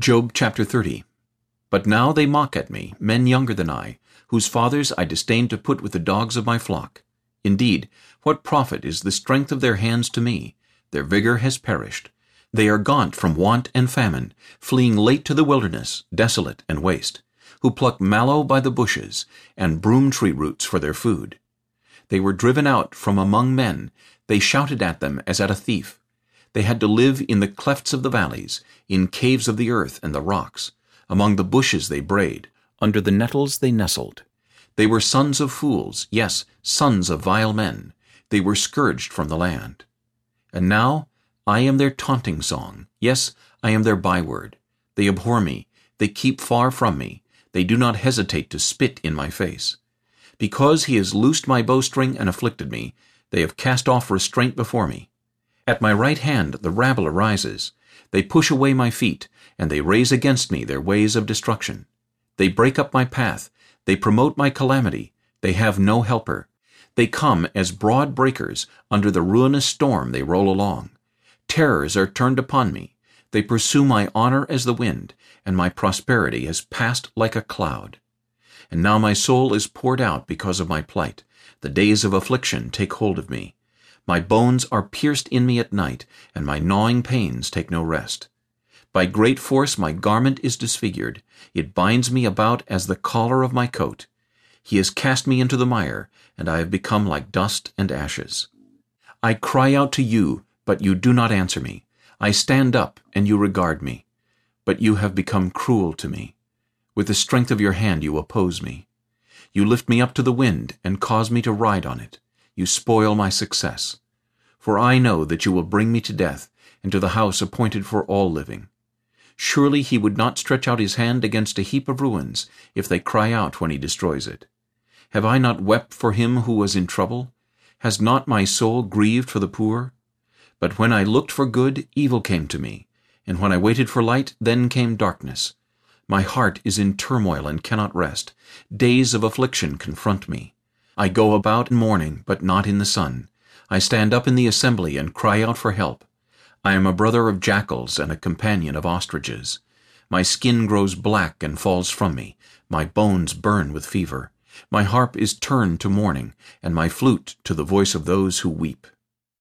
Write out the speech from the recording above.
Job chapter 30 But now they mock at me, men younger than I, whose fathers I disdain to put with the dogs of my flock. Indeed, what profit is the strength of their hands to me? Their vigor has perished. They are gaunt from want and famine, fleeing late to the wilderness, desolate and waste, who pluck mallow by the bushes, and broom tree roots for their food. They were driven out from among men, they shouted at them as at a thief. They had to live in the clefts of the valleys, in caves of the earth and the rocks. Among the bushes they brayed, under the nettles they nestled. They were sons of fools, yes, sons of vile men. They were scourged from the land. And now I am their taunting song. Yes, I am their byword. They abhor me. They keep far from me. They do not hesitate to spit in my face. Because he has loosed my bowstring and afflicted me, they have cast off restraint before me. At my right hand the rabble arises. They push away my feet, and they raise against me their ways of destruction. They break up my path. They promote my calamity. They have no helper. They come as broad breakers. Under the ruinous storm they roll along. Terrors are turned upon me. They pursue my honor as the wind, and my prosperity has passed like a cloud. And now my soul is poured out because of my plight. The days of affliction take hold of me. My bones are pierced in me at night, and my gnawing pains take no rest. By great force my garment is disfigured. It binds me about as the collar of my coat. He has cast me into the mire, and I have become like dust and ashes. I cry out to you, but you do not answer me. I stand up, and you regard me. But you have become cruel to me. With the strength of your hand you oppose me. You lift me up to the wind, and cause me to ride on it you spoil my success. For I know that you will bring me to death, and to the house appointed for all living. Surely he would not stretch out his hand against a heap of ruins, if they cry out when he destroys it. Have I not wept for him who was in trouble? Has not my soul grieved for the poor? But when I looked for good, evil came to me, and when I waited for light, then came darkness. My heart is in turmoil and cannot rest. Days of affliction confront me. I go about in mourning, but not in the sun. I stand up in the assembly and cry out for help. I am a brother of jackals and a companion of ostriches. My skin grows black and falls from me. My bones burn with fever. My harp is turned to mourning, and my flute to the voice of those who weep.